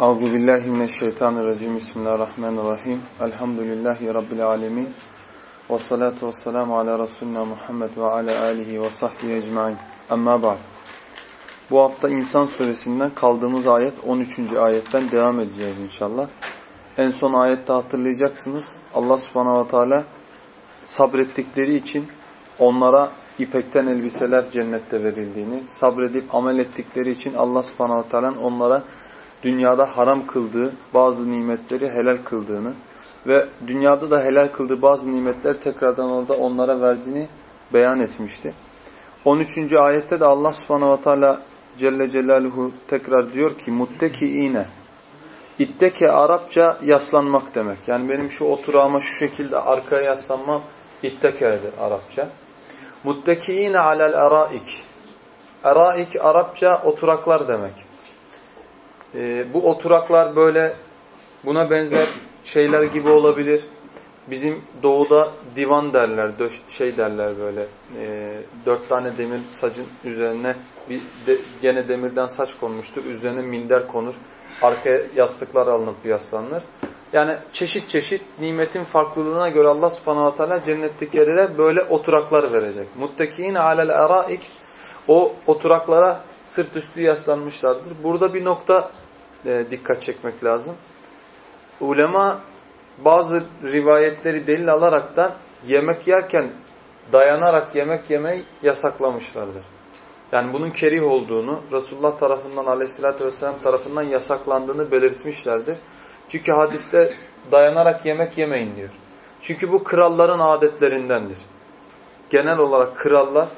Euzu billahi mineşşeytanirracim. Bismillahirrahmanirrahim. Elhamdülillahi rabbil alamin. Ves salatu vesselamu ala resulina Muhammed ve ala alihi ve sahbihi ecmaîn. Amma ba'd. Bu hafta İnsan suresinden kaldığımız ayet 13. ayetten devam edeceğiz inşallah. En son ayette hatırlayacaksınız. Allah Subhanahu ve Teala sabrettikleri için onlara ipekten elbiseler cennette verildiğini, sabredip amel ettikleri için Allah Subhanahu ve Teala'nın onlara dünyada haram kıldığı bazı nimetleri helal kıldığını ve dünyada da helal kıldığı bazı nimetler tekrardan orada onlara verdiğini beyan etmişti. 13. ayette de Allah subhanahu ve teala Celle Celaluhu tekrar diyor ki muttekiine İtteke Arapça yaslanmak demek. Yani benim şu oturağıma şu şekilde arkaya yaslanmam itteke'dir Arapça. Muttekiine alel eraik. Eraik Arapça oturaklar demek. E, bu oturaklar böyle buna benzer şeyler gibi olabilir. Bizim doğuda divan derler, döş, şey derler böyle. E, dört tane demir sacın üzerine bir de, gene demirden saç konmuştur. Üzerine minder konur. Arkaya yastıklar alınıp yaslanır. Yani çeşit çeşit nimetin farklılığına göre Allah subhanahu teala cennetlikilere böyle oturaklar verecek. Mutteki'in alel eraik o oturaklara sırt üstü yaslanmışlardır. Burada bir nokta e, dikkat çekmek lazım. Ulema bazı rivayetleri delil alaraktan yemek yerken dayanarak yemek yemeyi yasaklamışlardır. Yani bunun kerih olduğunu, Resulullah tarafından aleyhissalatü vesselam tarafından yasaklandığını belirtmişlerdir. Çünkü hadiste dayanarak yemek yemeyin diyor. Çünkü bu kralların adetlerindendir. Genel olarak krallar,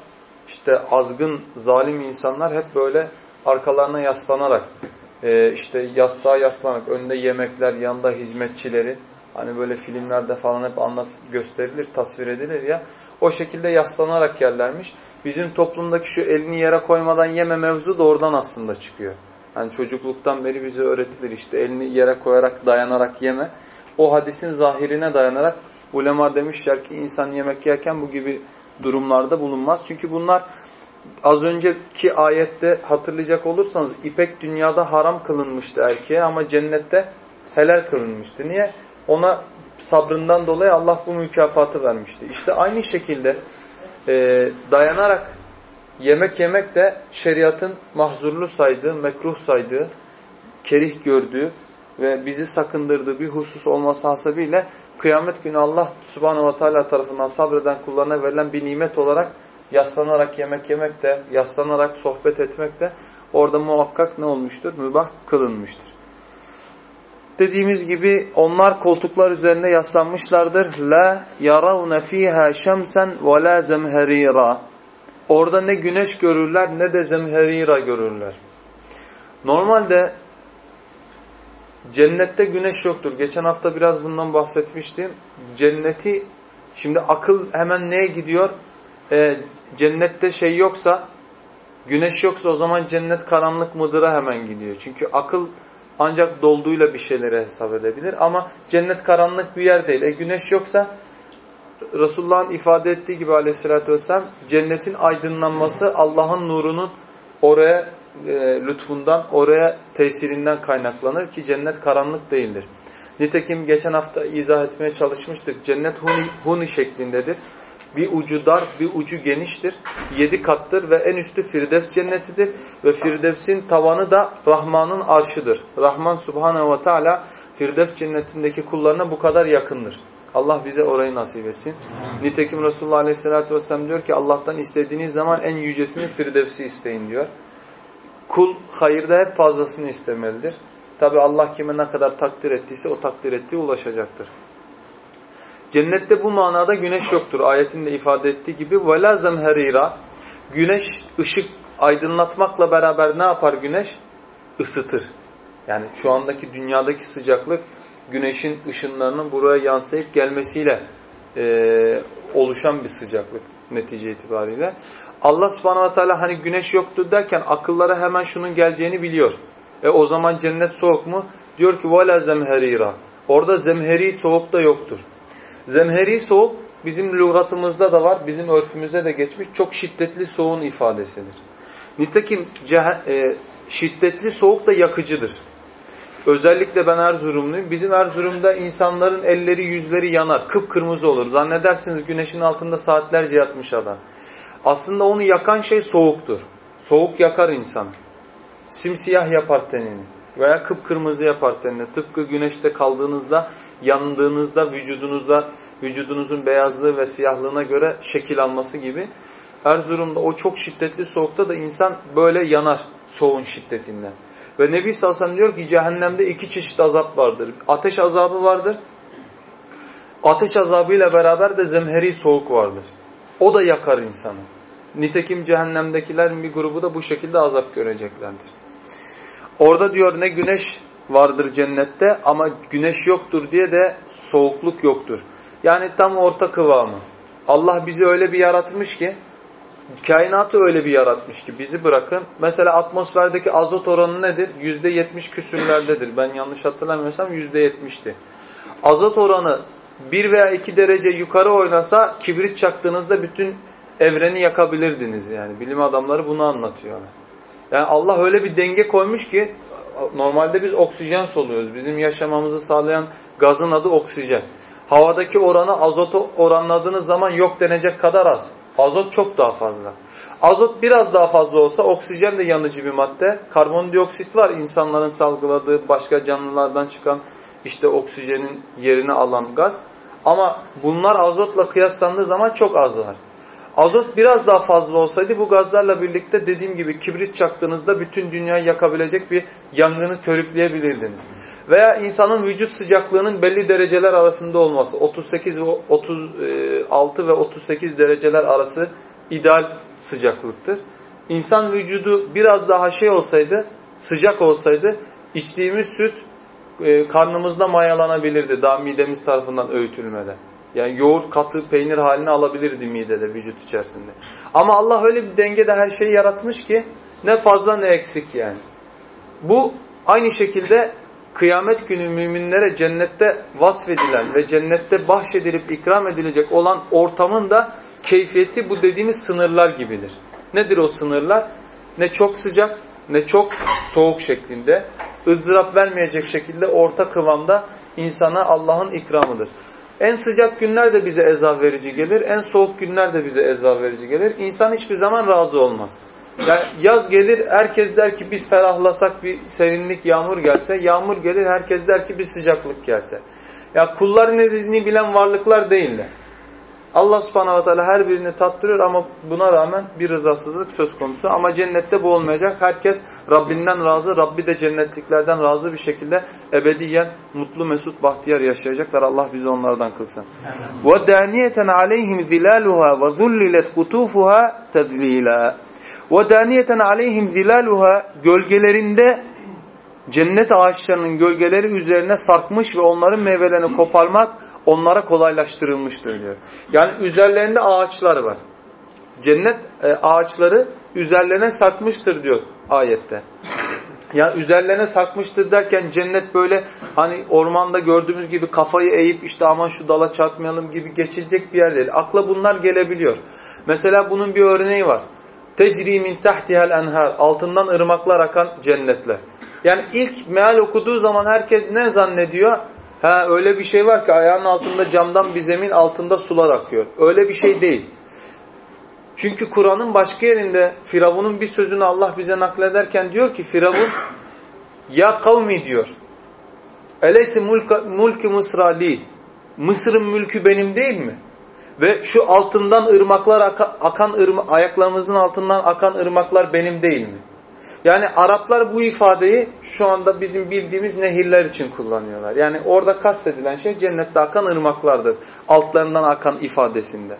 işte azgın, zalim insanlar hep böyle arkalarına yaslanarak e, işte yastığa yaslanarak önünde yemekler, yanında hizmetçileri hani böyle filmlerde falan hep anlat gösterilir, tasvir edilir ya o şekilde yaslanarak yerlermiş. Bizim toplumdaki şu elini yere koymadan yeme mevzu da oradan aslında çıkıyor. Hani çocukluktan beri bize öğretilir işte elini yere koyarak dayanarak yeme. O hadisin zahirine dayanarak ulema demişler ki insan yemek yerken bu gibi durumlarda bulunmaz. Çünkü bunlar az önceki ayette hatırlayacak olursanız ipek dünyada haram kılınmıştı erkeğe ama cennette helal kılınmıştı. Niye? Ona sabrından dolayı Allah bu mükafatı vermişti. İşte aynı şekilde e, dayanarak yemek yemek de şeriatın mahzurlu saydığı, mekruh saydığı, kerih gördüğü ve bizi sakındırdığı bir husus olması hasebiyle kıyamet günü Allah subhanahu ve teala tarafından sabreden kullarına verilen bir nimet olarak yaslanarak yemek yemek de, yaslanarak sohbet etmek de orada muhakkak ne olmuştur? Mübah kılınmıştır. Dediğimiz gibi onlar koltuklar üzerinde yaslanmışlardır. La yaravne fiha şemsen ve la zemherira. Orada ne güneş görürler ne de zemherira görürler. Normalde cennette güneş yoktur. Geçen hafta biraz bundan bahsetmiştim. Cenneti şimdi akıl hemen neye gidiyor? e, cennette şey yoksa, güneş yoksa o zaman cennet karanlık mıdıra hemen gidiyor. Çünkü akıl ancak dolduğuyla bir şeyleri hesap edebilir. Ama cennet karanlık bir yer değil. E güneş yoksa Resulullah'ın ifade ettiği gibi aleyhissalatü vesselam cennetin aydınlanması Allah'ın nurunun oraya e, lütfundan, oraya tesirinden kaynaklanır ki cennet karanlık değildir. Nitekim geçen hafta izah etmeye çalışmıştık. Cennet huni, huni şeklindedir. Bir ucu dar, bir ucu geniştir. Yedi kattır ve en üstü Firdevs cennetidir. Ve Firdevs'in tavanı da Rahman'ın arşıdır. Rahman Subhanahu ve Teala Firdevs cennetindeki kullarına bu kadar yakındır. Allah bize orayı nasip etsin. Nitekim Resulullah Aleyhisselatü Vesselam diyor ki Allah'tan istediğiniz zaman en yücesini Firdevs'i isteyin diyor. Kul hayırda hep fazlasını istemelidir. Tabi Allah kime ne kadar takdir ettiyse o takdir ettiği ulaşacaktır. Cennette bu manada güneş yoktur. Ayetin de ifade ettiği gibi وَلَا زَمْهَر۪يرًا Güneş ışık aydınlatmakla beraber ne yapar güneş? Isıtır. Yani şu andaki dünyadaki sıcaklık güneşin ışınlarının buraya yansıyıp gelmesiyle e, oluşan bir sıcaklık netice itibariyle. Allah subhanahu wa ta'ala hani güneş yoktu derken akıllara hemen şunun geleceğini biliyor. E o zaman cennet soğuk mu? Diyor ki وَلَا زَمْهَر۪يرًا Orada zemheri soğuk da yoktur. Zemheri soğuk bizim lügatımızda da var, bizim örfümüzde de geçmiş çok şiddetli soğuğun ifadesidir. Nitekim e, şiddetli soğuk da yakıcıdır. Özellikle ben Erzurumluyum. Bizim Erzurum'da insanların elleri yüzleri yanar. Kıpkırmızı olur. Zannedersiniz güneşin altında saatlerce yatmış adam. Aslında onu yakan şey soğuktur. Soğuk yakar insanı. Simsiyah yapar tenini. Veya kıpkırmızı yapar tenini. Tıpkı güneşte kaldığınızda, yandığınızda vücudunuzda, vücudunuzun beyazlığı ve siyahlığına göre şekil alması gibi. Erzurum'da o çok şiddetli soğukta da insan böyle yanar soğun şiddetinden. Ve Nebi sellem diyor ki cehennemde iki çeşit azap vardır. Ateş azabı vardır. Ateş azabıyla beraber de zemheri soğuk vardır. O da yakar insanı. Nitekim cehennemdekilerin bir grubu da bu şekilde azap göreceklerdir. Orada diyor ne güneş vardır cennette ama güneş yoktur diye de soğukluk yoktur. Yani tam orta kıvamı. Allah bizi öyle bir yaratmış ki kainatı öyle bir yaratmış ki bizi bırakın. Mesela atmosferdeki azot oranı nedir? Yüzde yetmiş küsürlerdedir. Ben yanlış hatırlamıyorsam yüzde yetmişti. Azot oranı bir veya iki derece yukarı oynasa kibrit çaktığınızda bütün evreni yakabilirdiniz yani. Bilim adamları bunu anlatıyorlar. Yani Allah öyle bir denge koymuş ki normalde biz oksijen soluyoruz. Bizim yaşamamızı sağlayan gazın adı oksijen. Havadaki oranı azotu oranladığınız zaman yok denecek kadar az. Azot çok daha fazla. Azot biraz daha fazla olsa oksijen de yanıcı bir madde. Karbondioksit var insanların salgıladığı başka canlılardan çıkan işte oksijenin yerini alan gaz. Ama bunlar azotla kıyaslandığı zaman çok azlar. Azot biraz daha fazla olsaydı bu gazlarla birlikte dediğim gibi kibrit çaktığınızda bütün dünyayı yakabilecek bir yangını körükleyebilirdiniz. Veya insanın vücut sıcaklığının belli dereceler arasında olması. 38 ve 36 ve 38 dereceler arası ideal sıcaklıktır. İnsan vücudu biraz daha şey olsaydı, sıcak olsaydı içtiğimiz süt e, karnımızda mayalanabilirdi daha midemiz tarafından öğütülmeden. Yani yoğurt katı peynir halini alabilirdi midede vücut içerisinde. Ama Allah öyle bir dengede her şeyi yaratmış ki ne fazla ne eksik yani. Bu aynı şekilde kıyamet günü müminlere cennette vasfedilen ve cennette bahşedilip ikram edilecek olan ortamın da keyfiyeti bu dediğimiz sınırlar gibidir. Nedir o sınırlar? Ne çok sıcak ne çok soğuk şeklinde, ızdırap vermeyecek şekilde orta kıvamda insana Allah'ın ikramıdır. En sıcak günler de bize eza verici gelir, en soğuk günler de bize eza verici gelir. İnsan hiçbir zaman razı olmaz. Yani yaz gelir, herkes der ki biz ferahlasak bir serinlik, yağmur gelse. Yağmur gelir, herkes der ki bir sıcaklık gelse. Ya kulların ne dediğini bilen varlıklar değiller. Allah subhanahu wa ta'ala her birini tattırır ama buna rağmen bir rızasızlık söz konusu. Ama cennette bu olmayacak. Herkes Rabbinden razı, Rabbi de cennetliklerden razı bir şekilde ebediyen mutlu, mesut, bahtiyar yaşayacaklar. Allah bizi onlardan kılsın. وَدَانِيَةً عَلَيْهِمْ ذِلَالُهَا وَذُلِّلَتْ قُتُوفُهَا تَذْلِيلًا وَدَانِيَةً عَلَيْهِمْ ذِلَالُهَا Gölgelerinde cennet ağaçlarının gölgeleri üzerine sarkmış ve onların meyvelerini koparmak onlara kolaylaştırılmıştır diyor. Yani üzerlerinde ağaçlar var. Cennet e, ağaçları üzerlerine sarkmıştır diyor ayette. Ya üzerlerine sarkmıştır derken cennet böyle hani ormanda gördüğümüz gibi kafayı eğip işte aman şu dala çarpmayalım gibi geçilecek bir yer değil. Akla bunlar gelebiliyor. Mesela bunun bir örneği var. Tecri min tahtihal enhar. Altından ırmaklar akan cennetler. Yani ilk meal okuduğu zaman herkes ne zannediyor? Ha öyle bir şey var ki ayağının altında camdan bir zemin altında sular akıyor. Öyle bir şey değil. Çünkü Kur'an'ın başka yerinde Firavun'un bir sözünü Allah bize naklederken diyor ki Firavun ya kavmi diyor. Eleysi mulki Mısrali. Mısır'ın mülkü benim değil mi? Ve şu altından ırmaklar akan ırma, ayaklarımızın altından akan ırmaklar benim değil mi? Yani Araplar bu ifadeyi şu anda bizim bildiğimiz nehirler için kullanıyorlar. Yani orada kastedilen şey cennette akan ırmaklardır. Altlarından akan ifadesinde.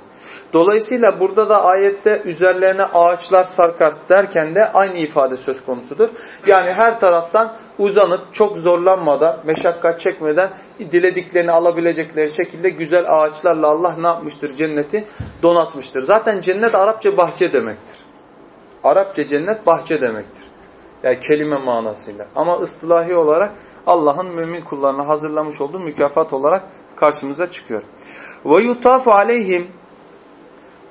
Dolayısıyla burada da ayette üzerlerine ağaçlar sarkar derken de aynı ifade söz konusudur. Yani her taraftan uzanıp çok zorlanmadan, meşakkat çekmeden dilediklerini alabilecekleri şekilde güzel ağaçlarla Allah ne yapmıştır? Cenneti donatmıştır. Zaten cennet Arapça bahçe demektir. Arapça cennet bahçe demektir. Yani kelime manasıyla. Ama ıstılahi olarak Allah'ın mümin kullarına hazırlamış olduğu mükafat olarak karşımıza çıkıyor. Ve yutafu aleyhim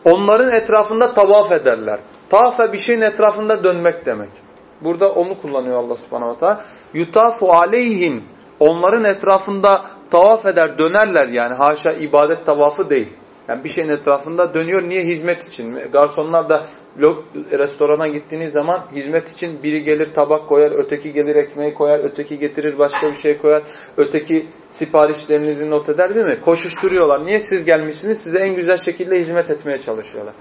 Onların etrafında tavaf ederler. Tafe bir şeyin etrafında dönmek demek. Burada onu kullanıyor Allah subhanahu wa ta'ala. Yutafu aleyhim. Onların etrafında tavaf eder, dönerler yani. Haşa ibadet tavafı değil. Yani bir şeyin etrafında dönüyor. Niye? Hizmet için. Garsonlar da restorana gittiğiniz zaman hizmet için biri gelir tabak koyar, öteki gelir ekmeği koyar, öteki getirir başka bir şey koyar, öteki siparişlerinizi not eder değil mi? Koşuşturuyorlar. Niye? Siz gelmişsiniz. Size en güzel şekilde hizmet etmeye çalışıyorlar.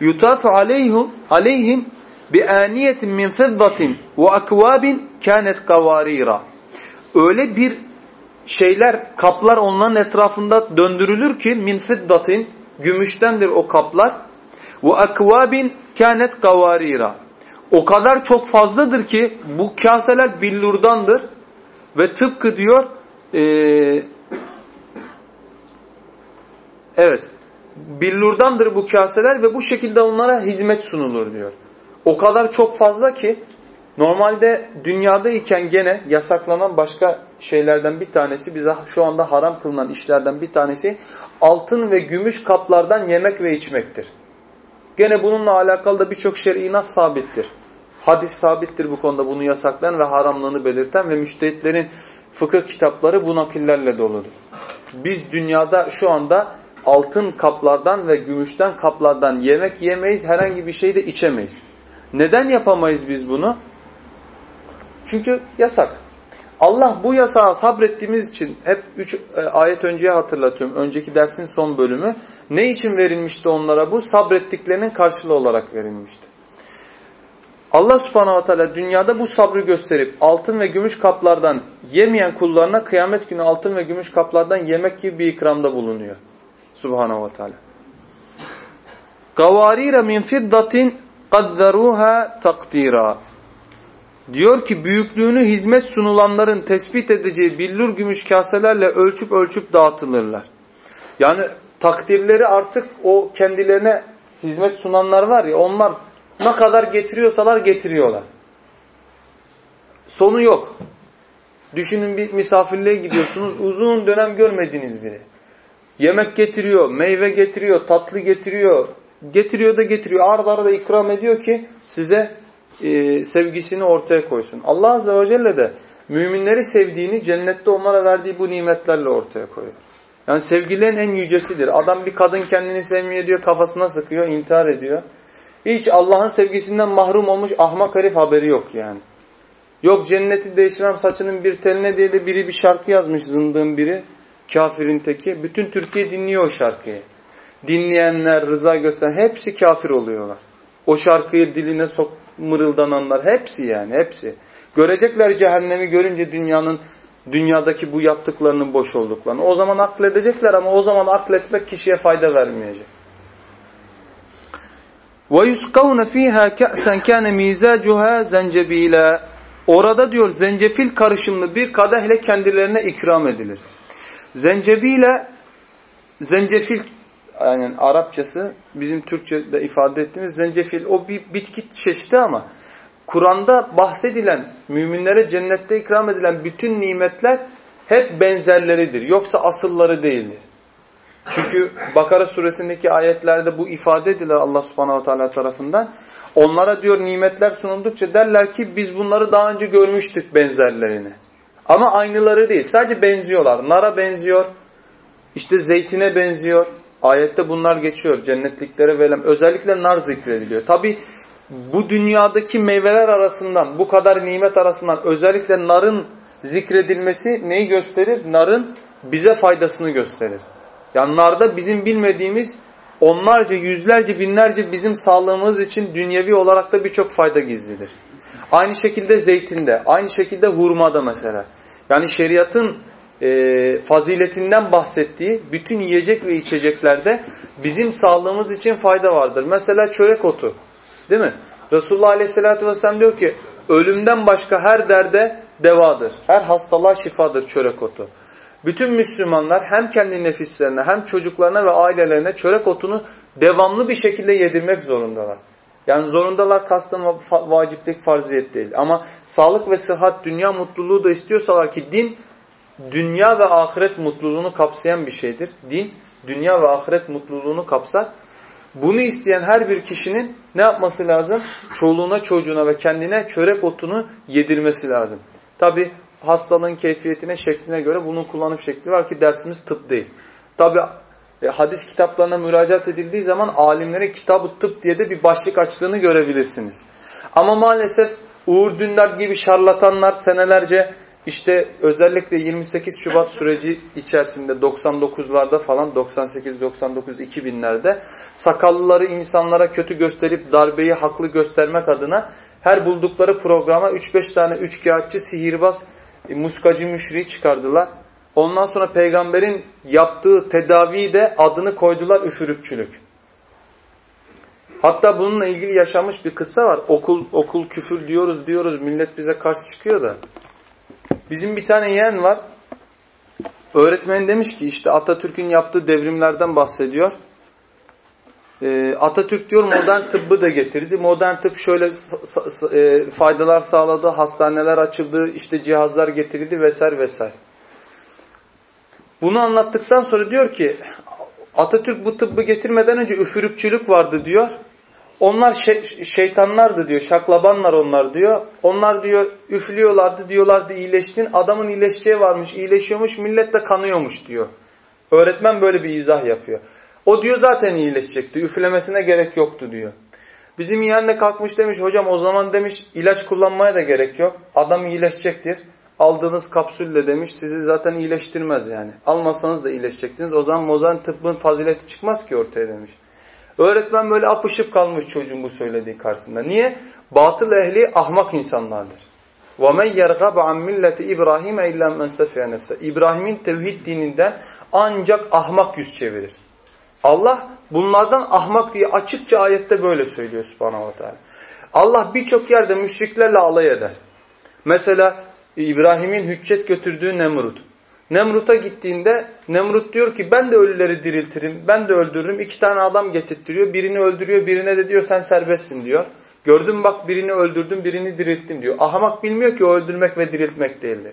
Yutafu aleyhim, aleyhim bi aniyetin min fiddatin ve akvabin kânet kavarira. Öyle bir şeyler, kaplar onların etrafında döndürülür ki min fiddatin, gümüştendir o kaplar. Ve akvabin kânet kavarira. O kadar çok fazladır ki bu kaseler billurdandır. Ve tıpkı diyor e, evet billurdandır bu kaseler ve bu şekilde onlara hizmet sunulur diyor. O kadar çok fazla ki normalde dünyada iken gene yasaklanan başka şeylerden bir tanesi bize şu anda haram kılınan işlerden bir tanesi altın ve gümüş kaplardan yemek ve içmektir. Gene bununla alakalı da birçok şer'i nas sabittir. Hadis sabittir bu konuda bunu yasaklayan ve haramlığını belirten ve müştehitlerin fıkıh kitapları bu nakillerle doludur. Biz dünyada şu anda altın kaplardan ve gümüşten kaplardan yemek yemeyiz, herhangi bir şey de içemeyiz. Neden yapamayız biz bunu? Çünkü yasak. Allah bu yasağa sabrettiğimiz için hep üç e, ayet önceye hatırlatıyorum. Önceki dersin son bölümü. Ne için verilmişti onlara bu? Sabrettiklerinin karşılığı olarak verilmişti. Allah subhanahu teala dünyada bu sabrı gösterip altın ve gümüş kaplardan yemeyen kullarına kıyamet günü altın ve gümüş kaplardan yemek gibi bir ikramda bulunuyor. Subhanahu teala. Gavarira min fiddatin qaddaruha takdira. Diyor ki büyüklüğünü hizmet sunulanların tespit edeceği billur gümüş kaselerle ölçüp ölçüp dağıtılırlar. Yani takdirleri artık o kendilerine hizmet sunanlar var ya onlar ne kadar getiriyorsalar getiriyorlar. Sonu yok. Düşünün bir misafirliğe gidiyorsunuz uzun dönem görmediğiniz biri. Yemek getiriyor, meyve getiriyor, tatlı getiriyor. Getiriyor da getiriyor. Arda arada ikram ediyor ki size e, sevgisini ortaya koysun. Allah Azze ve Celle de müminleri sevdiğini cennette onlara verdiği bu nimetlerle ortaya koyuyor. Yani sevgilerin en yücesidir. Adam bir kadın kendini sevmiyor diyor kafasına sıkıyor, intihar ediyor. Hiç Allah'ın sevgisinden mahrum olmuş ahmak herif haberi yok yani. Yok cenneti değiştirmem saçının bir teline diye de biri bir şarkı yazmış zındığın biri. Kafirin teki. Bütün Türkiye dinliyor o şarkıyı. Dinleyenler, rıza gösteren hepsi kafir oluyorlar. O şarkıyı diline sok mırıldananlar hepsi yani hepsi. Görecekler cehennemi görünce dünyanın dünyadaki bu yaptıklarının boş olduklarını. O zaman akledecekler ama o zaman akletmek kişiye fayda vermeyecek. وَيُسْقَوْنَ ف۪يهَا كَأْسًا كَانَ مِيزَاجُهَا زَنْجَب۪يلًا Orada diyor zencefil karışımlı bir kadehle kendilerine ikram edilir. Zencefile, zencefil yani Arapçası bizim Türkçe'de ifade ettiğimiz zencefil o bir bitki çeşidi ama Kur'an'da bahsedilen müminlere cennette ikram edilen bütün nimetler hep benzerleridir. Yoksa asılları değildir. Çünkü Bakara suresindeki ayetlerde bu ifade edilir Allah subhanahu teala tarafından. Onlara diyor nimetler sunuldukça derler ki biz bunları daha önce görmüştük benzerlerini. Ama aynıları değil. Sadece benziyorlar. Nara benziyor. İşte zeytine benziyor. Ayette bunlar geçiyor. Cennetliklere verilen. Özellikle nar zikrediliyor. Tabi bu dünyadaki meyveler arasından, bu kadar nimet arasından özellikle narın zikredilmesi neyi gösterir? Narın bize faydasını gösterir. Yani narda bizim bilmediğimiz onlarca, yüzlerce, binlerce bizim sağlığımız için dünyevi olarak da birçok fayda gizlidir. Aynı şekilde zeytinde, aynı şekilde hurmada mesela. Yani şeriatın e, faziletinden bahsettiği bütün yiyecek ve içeceklerde bizim sağlığımız için fayda vardır. Mesela çörek otu. Değil mi? Resulullah Aleyhisselatü Vesselam diyor ki ölümden başka her derde devadır. Her hastalığa şifadır çörek otu. Bütün Müslümanlar hem kendi nefislerine hem çocuklarına ve ailelerine çörek otunu devamlı bir şekilde yedirmek zorundalar. Yani zorundalar kastım vaciplik farziyet değil. Ama sağlık ve sıhhat, dünya mutluluğu da istiyorsalar ki din dünya ve ahiret mutluluğunu kapsayan bir şeydir. Din dünya ve ahiret mutluluğunu kapsar. Bunu isteyen her bir kişinin ne yapması lazım? Çoluğuna, çocuğuna ve kendine çörek otunu yedirmesi lazım. Tabi hastalığın keyfiyetine, şekline göre bunun kullanım şekli var ki dersimiz tıp değil. Tabi e, hadis kitaplarına müracaat edildiği zaman alimlerin kitabı tıp diye de bir başlık açtığını görebilirsiniz. Ama maalesef Uğur Dündar gibi şarlatanlar senelerce işte özellikle 28 Şubat süreci içerisinde 99'larda falan 98, 99, 2000'lerde sakallıları insanlara kötü gösterip darbeyi haklı göstermek adına her buldukları programa 3-5 tane üçkağıtçı, sihirbaz, e, muskacı müşriği çıkardılar. Ondan sonra peygamberin yaptığı tedaviyi de adını koydular üfürükçülük. Hatta bununla ilgili yaşamış bir kıssa var. Okul okul küfür diyoruz diyoruz millet bize karşı çıkıyor da. Bizim bir tane yeğen var. Öğretmen demiş ki işte Atatürk'ün yaptığı devrimlerden bahsediyor. Ee, Atatürk diyor modern tıbbı da getirdi. Modern tıp şöyle e, faydalar sağladı, hastaneler açıldı, işte cihazlar getirildi vesaire vesaire. Bunu anlattıktan sonra diyor ki Atatürk bu tıbbı getirmeden önce üfürükçülük vardı diyor. Onlar şey, şeytanlardı diyor, şaklabanlar onlar diyor. Onlar diyor üflüyorlardı diyorlardı iyileştin. Adamın iyileşeceği varmış, iyileşiyormuş, millet de kanıyormuş diyor. Öğretmen böyle bir izah yapıyor. O diyor zaten iyileşecekti, üflemesine gerek yoktu diyor. Bizim yeğen de kalkmış demiş, hocam o zaman demiş ilaç kullanmaya da gerek yok. Adam iyileşecektir. Aldığınız kapsülle demiş sizi zaten iyileştirmez yani. Almasanız da iyileşecektiniz. O zaman modern tıbbın fazileti çıkmaz ki ortaya demiş. Öğretmen böyle apışıp kalmış çocuğun bu söylediği karşısında. Niye? Batıl ehli ahmak insanlardır. وَمَنْ يَرْغَبَ عَنْ مِلَّةِ İbrahim اِلَّا مَنْ سَفِيَ نَفْسَ İbrahim'in tevhid dininden ancak ahmak yüz çevirir. Allah bunlardan ahmak diye açıkça ayette böyle söylüyor subhanahu wa Allah birçok yerde müşriklerle alay eder. Mesela İbrahim'in hüccet götürdüğü Nemrut. Nemrut'a gittiğinde Nemrut diyor ki ben de ölüleri diriltirim, ben de öldürürüm. İki tane adam getirtiyor. Birini öldürüyor, birine de diyor sen serbestsin diyor. Gördüm bak birini öldürdüm, birini dirilttim diyor. Ahmak bilmiyor ki o öldürmek ve diriltmek değildir.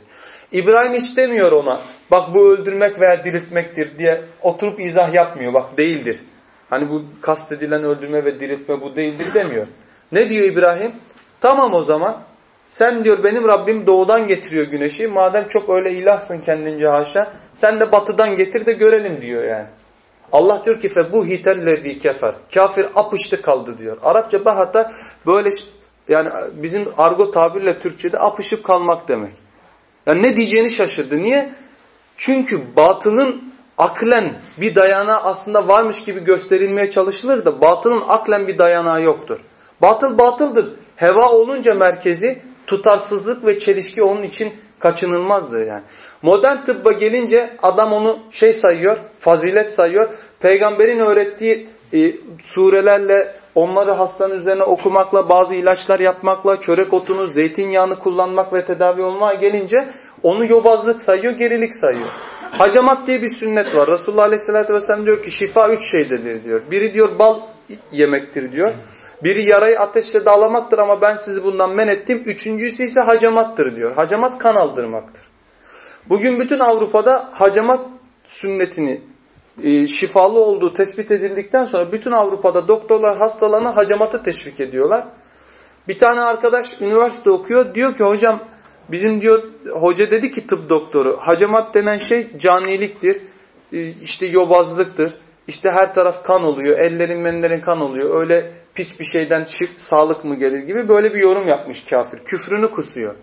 İbrahim hiç demiyor ona bak bu öldürmek veya diriltmektir diye oturup izah yapmıyor. Bak değildir. Hani bu kastedilen öldürme ve diriltme bu değildir demiyor. Ne diyor İbrahim? Tamam o zaman sen diyor benim Rabbim doğudan getiriyor güneşi. Madem çok öyle ilahsın kendince haşa. Sen de batıdan getir de görelim diyor yani. Allah diyor ki bu hitellezi kefer. Kafir apıştı kaldı diyor. Arapça bahata böyle yani bizim argo tabirle Türkçe'de apışıp kalmak demek. Yani ne diyeceğini şaşırdı. Niye? Çünkü batının aklen bir dayanağı aslında varmış gibi gösterilmeye çalışılır da batının aklen bir dayanağı yoktur. Batıl batıldır. Heva olunca merkezi tutarsızlık ve çelişki onun için kaçınılmazdı yani. Modern tıbba gelince adam onu şey sayıyor, fazilet sayıyor. Peygamberin öğrettiği e, surelerle, onları hastanın üzerine okumakla, bazı ilaçlar yapmakla, çörek otunu, zeytinyağını kullanmak ve tedavi olmaya gelince onu yobazlık sayıyor, gerilik sayıyor. Hacamat diye bir sünnet var. Resulullah Aleyhisselatü Vesselam diyor ki şifa üç şeydedir diyor. Biri diyor bal yemektir diyor. Biri yarayı ateşle dağlamaktır ama ben sizi bundan men ettim. Üçüncüsü ise hacamattır diyor. Hacamat kan aldırmaktır. Bugün bütün Avrupa'da hacamat sünnetini e, şifalı olduğu tespit edildikten sonra bütün Avrupa'da doktorlar hastalarına hacamatı teşvik ediyorlar. Bir tane arkadaş üniversite okuyor. Diyor ki hocam bizim diyor hoca dedi ki tıp doktoru hacamat denen şey caniliktir. E, işte yobazlıktır. İşte her taraf kan oluyor. Ellerin menlerin kan oluyor. Öyle pis bir şeyden şık, sağlık mı gelir gibi böyle bir yorum yapmış kafir. Küfrünü kusuyor.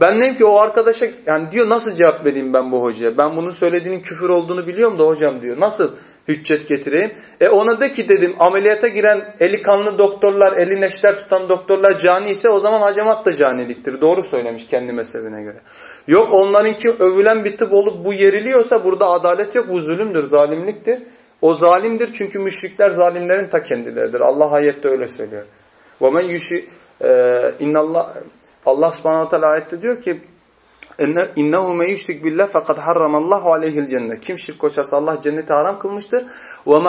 Ben dedim ki o arkadaşa yani diyor nasıl cevap vereyim ben bu hocaya? Ben bunun söylediğinin küfür olduğunu biliyorum da hocam diyor. Nasıl hüccet getireyim? E ona de ki dedim ameliyata giren eli kanlı doktorlar, eli neşter tutan doktorlar cani ise o zaman hacamat da caniliktir. Doğru söylemiş kendi mezhebine göre. Yok onlarınki övülen bir tıp olup bu yeriliyorsa burada adalet yok. Bu zulümdür, zalimliktir. O zalimdir çünkü müşrikler zalimlerin ta kendileridir. Allah ayette öyle söylüyor. وَمَنْ يُشِ Allah Allah subhanahu teala ayette diyor ki innehu men yushrik billah fakat harramallahu aleyhi'l cennet. Kim şirk koşarsa Allah cenneti haram kılmıştır. Ve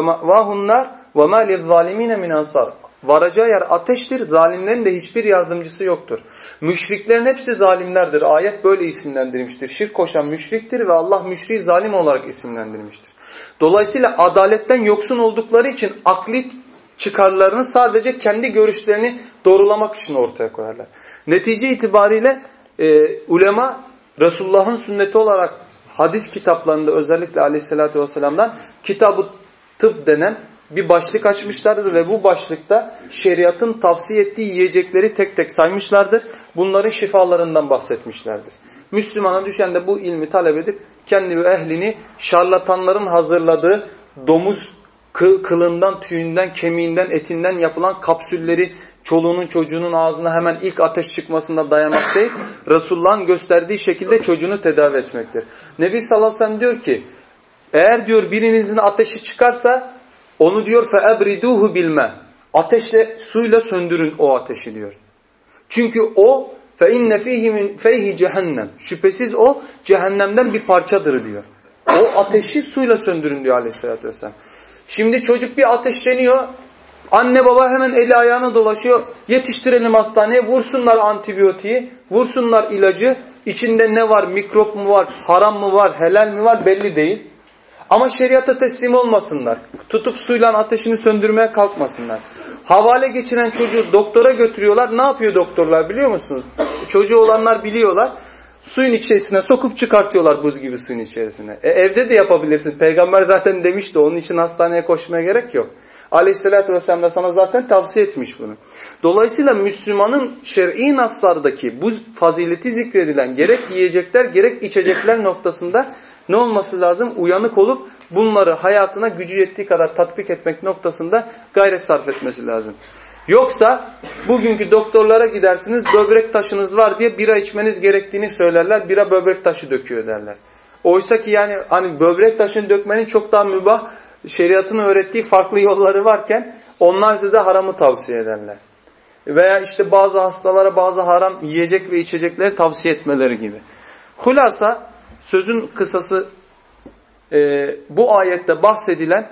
ma'vahun nar ve ma lizzalimin min ansar. Varacağı yer ateştir. Zalimlerin de hiçbir yardımcısı yoktur. Müşriklerin hepsi zalimlerdir. Ayet böyle isimlendirmiştir. Şirk koşan müşriktir ve Allah müşriği zalim olarak isimlendirmiştir. Dolayısıyla adaletten yoksun oldukları için akli çıkarlarını sadece kendi görüşlerini doğrulamak için ortaya koyarlar. Netice itibariyle e, ulema Resulullah'ın sünneti olarak hadis kitaplarında özellikle aleyhissalatü vesselam'dan kitab-ı tıp denen bir başlık açmışlardır ve bu başlıkta şeriatın tavsiye ettiği yiyecekleri tek tek saymışlardır bunların şifalarından bahsetmişlerdir. Müslümana düşen de bu ilmi talep edip kendi ve ehlini şarlatanların hazırladığı domuz kılından, tüyünden, kemiğinden, etinden yapılan kapsülleri çoluğunun çocuğunun ağzına hemen ilk ateş çıkmasında dayamak değil, Resulullah'ın gösterdiği şekilde çocuğunu tedavi etmektir. Nebi sallallahu aleyhi diyor ki, eğer diyor birinizin ateşi çıkarsa onu diyor feebriduhu bilme. Ateşle suyla söndürün o ateşi diyor. Çünkü o فَاِنَّ ف۪يهِ مِنْ فَيْهِ cehennem. Şüphesiz o cehennemden bir parçadır diyor. O ateşi suyla söndürün diyor aleyhissalatü vesselam. Şimdi çocuk bir ateşleniyor. Anne baba hemen eli ayağına dolaşıyor. Yetiştirelim hastaneye. Vursunlar antibiyotiği. Vursunlar ilacı. İçinde ne var? Mikrop mu var? Haram mı var? Helal mi var? Belli değil. Ama şeriata teslim olmasınlar. Tutup suyla ateşini söndürmeye kalkmasınlar. Havale geçiren çocuğu doktora götürüyorlar. Ne yapıyor doktorlar biliyor musunuz? Çocuğu olanlar biliyorlar. Suyun içerisine sokup çıkartıyorlar buz gibi suyun içerisine. E, evde de yapabilirsin. Peygamber zaten demişti onun için hastaneye koşmaya gerek yok. Aleyhisselatü vesselam da sana zaten tavsiye etmiş bunu. Dolayısıyla Müslümanın şer'i naslardaki bu fazileti zikredilen gerek yiyecekler gerek içecekler noktasında ne olması lazım? Uyanık olup bunları hayatına gücü yettiği kadar tatbik etmek noktasında gayret sarf etmesi lazım. Yoksa bugünkü doktorlara gidersiniz böbrek taşınız var diye bira içmeniz gerektiğini söylerler. Bira böbrek taşı döküyor derler. Oysa ki yani hani böbrek taşını dökmenin çok daha mübah şeriatın öğrettiği farklı yolları varken onlar size haramı tavsiye ederler. Veya işte bazı hastalara bazı haram yiyecek ve içecekleri tavsiye etmeleri gibi. Hulasa sözün kısası e, bu ayette bahsedilen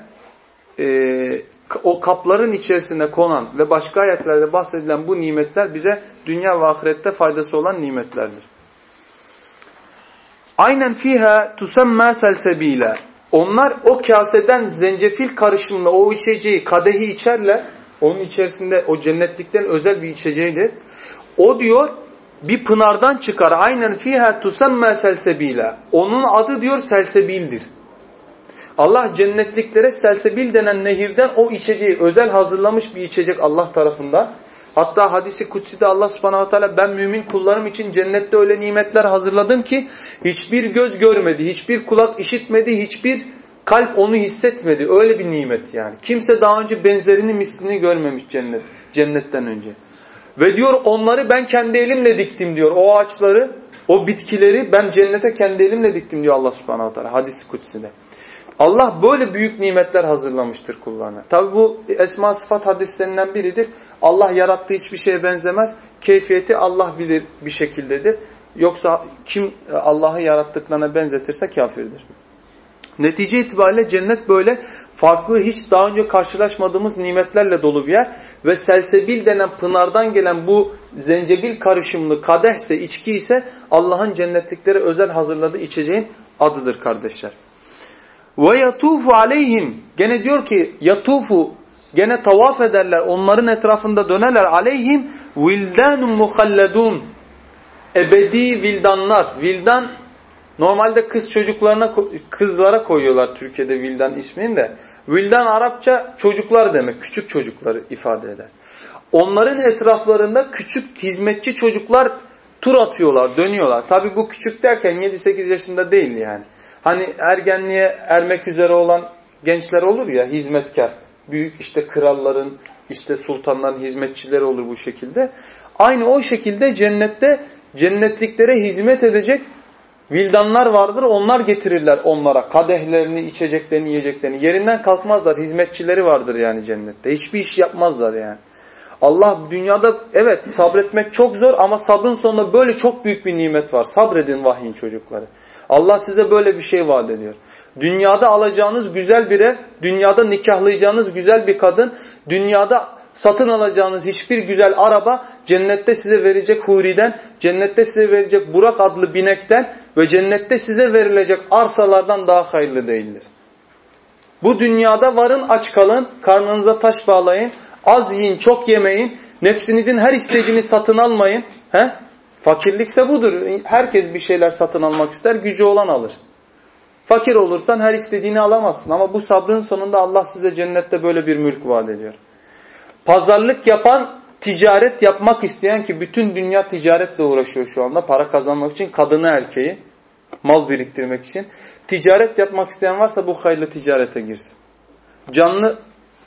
e, o kapların içerisine konan ve başka ayetlerde bahsedilen bu nimetler bize dünya ve ahirette faydası olan nimetlerdir. Aynen fiha tusamma selsebila. Onlar o kaseden zencefil karışımla o içeceği, kadehi içerler. Onun içerisinde o cennetlikten özel bir içeceğidir. O diyor bir pınardan çıkar. Aynen fiha tusamma selsebila. Onun adı diyor selsebildir. Allah cennetliklere selsebil denen nehirden o içeceği özel hazırlamış bir içecek Allah tarafından. Hatta hadisi kutsi'de Allah subhanahu teala ben mümin kullarım için cennette öyle nimetler hazırladım ki hiçbir göz görmedi, hiçbir kulak işitmedi, hiçbir kalp onu hissetmedi. Öyle bir nimet yani. Kimse daha önce benzerini mislini görmemiş cennet, cennetten önce. Ve diyor onları ben kendi elimle diktim diyor. O ağaçları, o bitkileri ben cennete kendi elimle diktim diyor Allah subhanahu teala hadisi kutsi'de. Allah böyle büyük nimetler hazırlamıştır kullarına. Tabi bu esma sıfat hadislerinden biridir. Allah yarattığı hiçbir şeye benzemez. Keyfiyeti Allah bilir bir şekildedir. Yoksa kim Allah'ı yarattıklarına benzetirse kafirdir. Netice itibariyle cennet böyle farklı hiç daha önce karşılaşmadığımız nimetlerle dolu bir yer. Ve selsebil denen pınardan gelen bu zencebil karışımlı kadehse, içki ise Allah'ın cennetliklere özel hazırladığı içeceğin adıdır kardeşler. Ve yatufu aleyhim. Gene diyor ki yatufu gene tavaf ederler. Onların etrafında dönerler. Aleyhim vildanun muhalledun. Ebedi vildanlar. Vildan normalde kız çocuklarına kızlara koyuyorlar Türkiye'de vildan ismini de. Vildan Arapça çocuklar demek. Küçük çocukları ifade eder. Onların etraflarında küçük hizmetçi çocuklar tur atıyorlar, dönüyorlar. Tabi bu küçük derken 7-8 yaşında değil yani. Hani ergenliğe ermek üzere olan gençler olur ya hizmetkar. Büyük işte kralların, işte sultanların hizmetçileri olur bu şekilde. Aynı o şekilde cennette cennetliklere hizmet edecek vildanlar vardır. Onlar getirirler onlara kadehlerini, içeceklerini, yiyeceklerini. Yerinden kalkmazlar. Hizmetçileri vardır yani cennette. Hiçbir iş yapmazlar yani. Allah dünyada evet sabretmek çok zor ama sabrın sonunda böyle çok büyük bir nimet var. Sabredin vahyin çocukları. Allah size böyle bir şey vaat ediyor. Dünyada alacağınız güzel bir ev, dünyada nikahlayacağınız güzel bir kadın, dünyada satın alacağınız hiçbir güzel araba cennette size verecek huriden, cennette size verecek Burak adlı binekten ve cennette size verilecek arsalardan daha hayırlı değildir. Bu dünyada varın aç kalın, karnınıza taş bağlayın, az yiyin çok yemeyin, nefsinizin her istediğini satın almayın. He? Fakirlikse budur. Herkes bir şeyler satın almak ister, gücü olan alır. Fakir olursan her istediğini alamazsın ama bu sabrın sonunda Allah size cennette böyle bir mülk vaat ediyor. Pazarlık yapan, ticaret yapmak isteyen ki bütün dünya ticaretle uğraşıyor şu anda para kazanmak için kadını erkeği mal biriktirmek için. Ticaret yapmak isteyen varsa bu hayırlı ticarete girsin. Canlı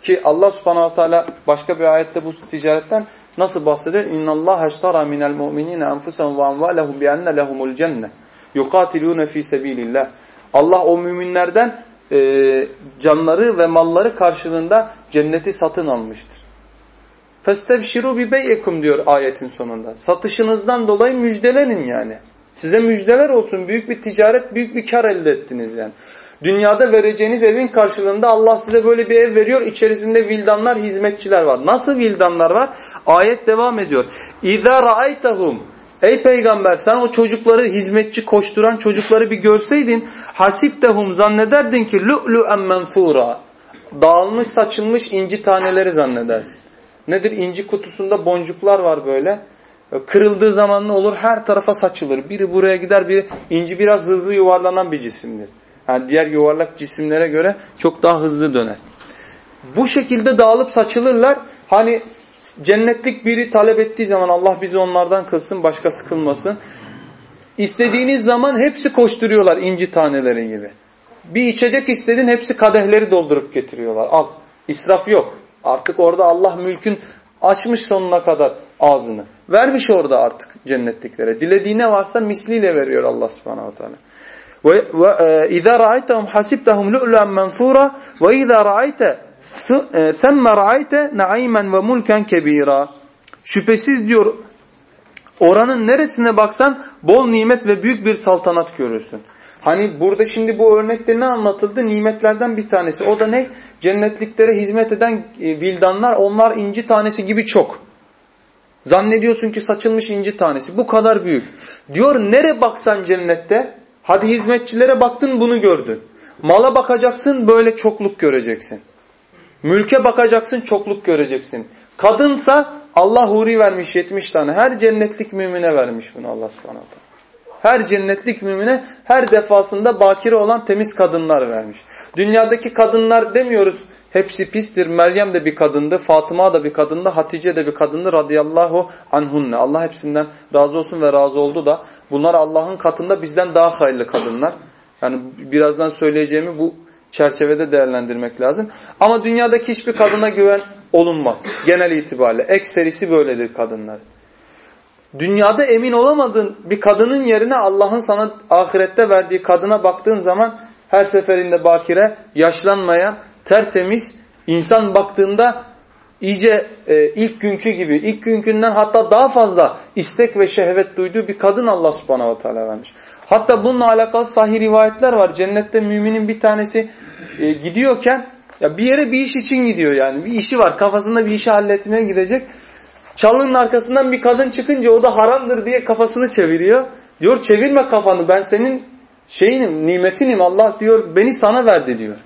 ki Allah subhanahu teala başka bir ayette bu ticaretten nasıl? İnna Allah eştara minel mu'minina enfusahum ve amvalahum bi enne lehumul cenne. Yukatilune fi sabilillah. Allah o müminlerden e, canları ve malları karşılığında cenneti satın almıştır. Bi beyekum diyor ayetin sonunda. Satışınızdan dolayı müjdelenin yani. Size müjdeler olsun. Büyük bir ticaret, büyük bir kar elde ettiniz yani. Dünyada vereceğiniz evin karşılığında Allah size böyle bir ev veriyor. İçerisinde vildanlar, hizmetçiler var. Nasıl vildanlar var? Ayet devam ediyor. İza ra'aytahum Ey peygamber sen o çocukları hizmetçi koşturan çocukları bir görseydin hasibtehum zannederdin ki lu'lu'en menfura dağılmış saçılmış inci taneleri zannedersin. Nedir? İnci kutusunda boncuklar var böyle. Kırıldığı zaman ne olur? Her tarafa saçılır. Biri buraya gider, biri inci biraz hızlı yuvarlanan bir cisimdir. Yani diğer yuvarlak cisimlere göre çok daha hızlı döner. Bu şekilde dağılıp saçılırlar. Hani cennetlik biri talep ettiği zaman Allah bizi onlardan kılsın, başkası kılmasın. İstediğiniz zaman hepsi koşturuyorlar inci taneleri gibi. Bir içecek istedin hepsi kadehleri doldurup getiriyorlar. Al. İsraf yok. Artık orada Allah mülkün açmış sonuna kadar ağzını. Vermiş orada artık cennetliklere. Dilediğine varsa misliyle veriyor Allah subhanahu teala. Ve اِذَا رَأَيْتَهُمْ حَسِبْتَهُمْ لُؤْلًا مَنْفُورًا وَاِذَا رَأَيْتَ ثَمَّ رَأَيْتَ نَعِيمًا وَمُلْكًا كَب۪يرًا Şüphesiz diyor oranın neresine baksan bol nimet ve büyük bir saltanat görürsün. Hani burada şimdi bu örnekte ne anlatıldı? Nimetlerden bir tanesi. O da ne? Cennetliklere hizmet eden e, vildanlar onlar inci tanesi gibi çok. Zannediyorsun ki saçılmış inci tanesi. Bu kadar büyük. Diyor nere baksan cennette? Hadi hizmetçilere baktın bunu gördün. Mala bakacaksın böyle çokluk göreceksin. Mülke bakacaksın çokluk göreceksin. Kadınsa Allah huri vermiş 70 tane. Her cennetlik mümine vermiş bunu Allah subhanahu Her cennetlik mümine her defasında bakire olan temiz kadınlar vermiş. Dünyadaki kadınlar demiyoruz hepsi pistir. Meryem de bir kadındı, Fatıma da bir kadındı, Hatice de bir kadındı radıyallahu anhunne. Allah hepsinden razı olsun ve razı oldu da bunlar Allah'ın katında bizden daha hayırlı kadınlar. Yani birazdan söyleyeceğimi bu çerçevede değerlendirmek lazım. Ama dünyadaki hiçbir kadına güven olunmaz. Genel itibariyle. Ekserisi böyledir kadınlar. Dünyada emin olamadığın bir kadının yerine Allah'ın sana ahirette verdiği kadına baktığın zaman her seferinde bakire, yaşlanmayan, tertemiz, insan baktığında iyice e, ilk günkü gibi, ilk günkünden hatta daha fazla istek ve şehvet duyduğu bir kadın Allah subhanahu teala vermiş. Hatta bununla alakalı sahih rivayetler var. Cennette müminin bir tanesi e, gidiyorken ya bir yere bir iş için gidiyor yani. Bir işi var. Kafasında bir işi halletmeye gidecek. Çalının arkasından bir kadın çıkınca o da haramdır diye kafasını çeviriyor. Diyor çevirme kafanı ben senin şeyinim, nimetinim. Allah diyor beni sana verdi diyor.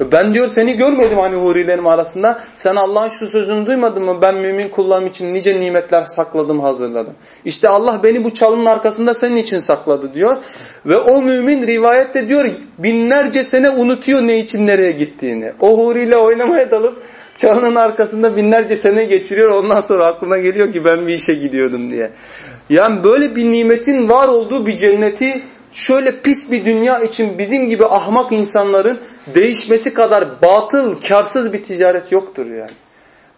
Ben diyor seni görmedim hani hurilerim arasında. Sen Allah'ın şu sözünü duymadın mı? Ben mümin kullarım için nice nimetler sakladım, hazırladım. İşte Allah beni bu çalının arkasında senin için sakladı diyor. Ve o mümin rivayette diyor binlerce sene unutuyor ne için nereye gittiğini. O huriyle oynamaya dalıp çalının arkasında binlerce sene geçiriyor. Ondan sonra aklına geliyor ki ben bir işe gidiyordum diye. Yani böyle bir nimetin var olduğu bir cenneti şöyle pis bir dünya için bizim gibi ahmak insanların değişmesi kadar batıl, karsız bir ticaret yoktur yani.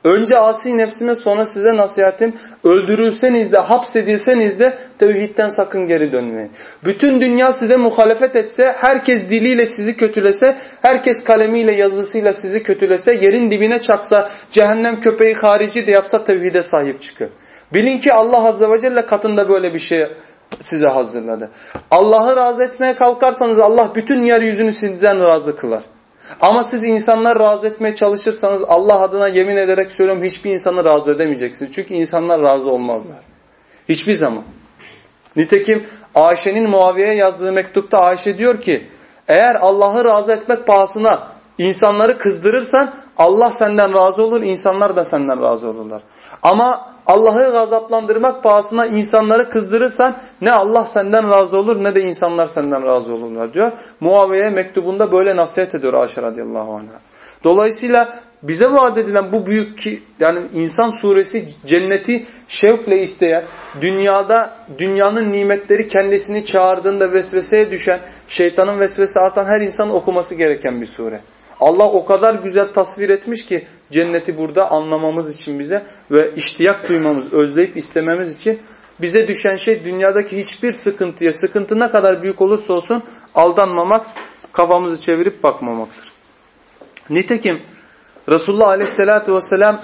Önce asi nefsime sonra size nasihatim öldürülseniz de hapsedilseniz de tevhidden sakın geri dönmeyin. Bütün dünya size muhalefet etse, herkes diliyle sizi kötülese, herkes kalemiyle yazısıyla sizi kötülese, yerin dibine çaksa, cehennem köpeği harici de yapsa tevhide sahip çıkın. Bilin ki Allah Azze ve Celle katında böyle bir şey size hazırladı. Allah'ı razı etmeye kalkarsanız Allah bütün yeryüzünü sizden razı kılar. Ama siz insanlar razı etmeye çalışırsanız Allah adına yemin ederek söylüyorum hiçbir insanı razı edemeyeceksiniz. Çünkü insanlar razı olmazlar. Hiçbir zaman. Nitekim Ayşe'nin Muaviye'ye yazdığı mektupta Ayşe diyor ki eğer Allah'ı razı etmek pahasına insanları kızdırırsan Allah senden razı olur, insanlar da senden razı olurlar. Ama Allah'ı gazaplandırmak pahasına insanları kızdırırsan ne Allah senden razı olur ne de insanlar senden razı olurlar diyor. Muaviye mektubunda böyle nasihat ediyor Ayşe radıyallahu anh'a. Dolayısıyla bize vaat edilen bu büyük ki yani insan suresi cenneti şevkle isteyen, dünyada dünyanın nimetleri kendisini çağırdığında vesveseye düşen, şeytanın vesvese atan her insan okuması gereken bir sure. Allah o kadar güzel tasvir etmiş ki cenneti burada anlamamız için bize ve iştiyak duymamız, özleyip istememiz için bize düşen şey dünyadaki hiçbir sıkıntıya, sıkıntı ne kadar büyük olursa olsun aldanmamak, kafamızı çevirip bakmamaktır. Nitekim Resulullah Aleyhisselatü Vesselam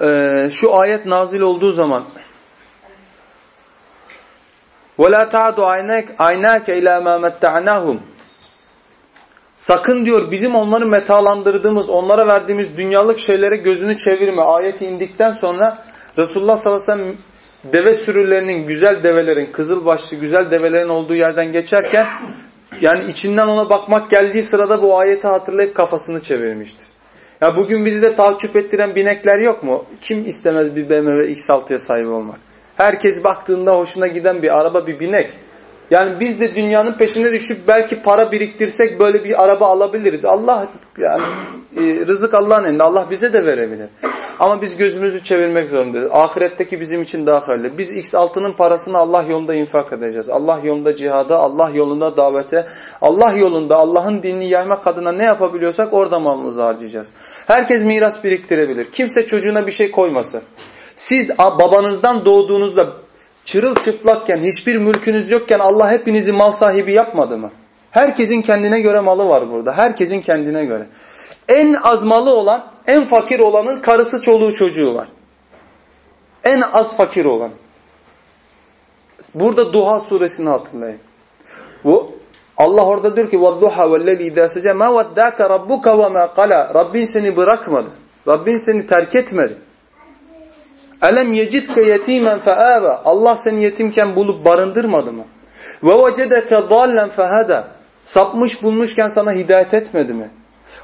e, şu ayet nazil olduğu zaman وَلَا تَعْدُ عَيْنَاكَ اِلَى مَا مَتَّعْنَاهُمْ Sakın diyor bizim onları metalandırdığımız, onlara verdiğimiz dünyalık şeylere gözünü çevirme. Ayeti indikten sonra Resulullah sallallahu aleyhi ve sellem deve sürülerinin, güzel develerin, kızıl başlı güzel develerin olduğu yerden geçerken yani içinden ona bakmak geldiği sırada bu ayeti hatırlayıp kafasını çevirmiştir. Ya bugün bizi de takip ettiren binekler yok mu? Kim istemez bir BMW X6'ya sahip olmak? Herkes baktığında hoşuna giden bir araba, bir binek. Yani biz de dünyanın peşine düşüp belki para biriktirsek böyle bir araba alabiliriz. Allah yani e, rızık Allah'ın elinde. Allah bize de verebilir. Ama biz gözümüzü çevirmek zorundayız. Ahiretteki bizim için daha hayırlı. Biz X6'nın parasını Allah yolunda infak edeceğiz. Allah yolunda cihada, Allah yolunda davete, Allah yolunda Allah'ın dinini yaymak adına ne yapabiliyorsak orada malımızı harcayacağız. Herkes miras biriktirebilir. Kimse çocuğuna bir şey koymasın. Siz babanızdan doğduğunuzda çırılçıplakken, hiçbir mülkünüz yokken Allah hepinizi mal sahibi yapmadı mı? Herkesin kendine göre malı var burada. Herkesin kendine göre. En az malı olan, en fakir olanın karısı, çoluğu, çocuğu var. En az fakir olan. Burada Duha suresini hatırlayın. Bu Allah orada diyor ki وَالضُّحَا وَالَّذ۪ي اِذَا سَجَى مَا وَدَّاكَ رَبُّكَ وَمَا قَلَى Rabbin seni bırakmadı. Rabbin seni terk etmedi. Elem yecidke yetimen feâve. Allah seni yetimken bulup barındırmadı mı? Ve vecedeke dallen fehada. Sapmış bulmuşken sana hidayet etmedi mi?